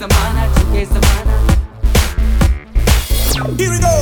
semana, semana. Here we go.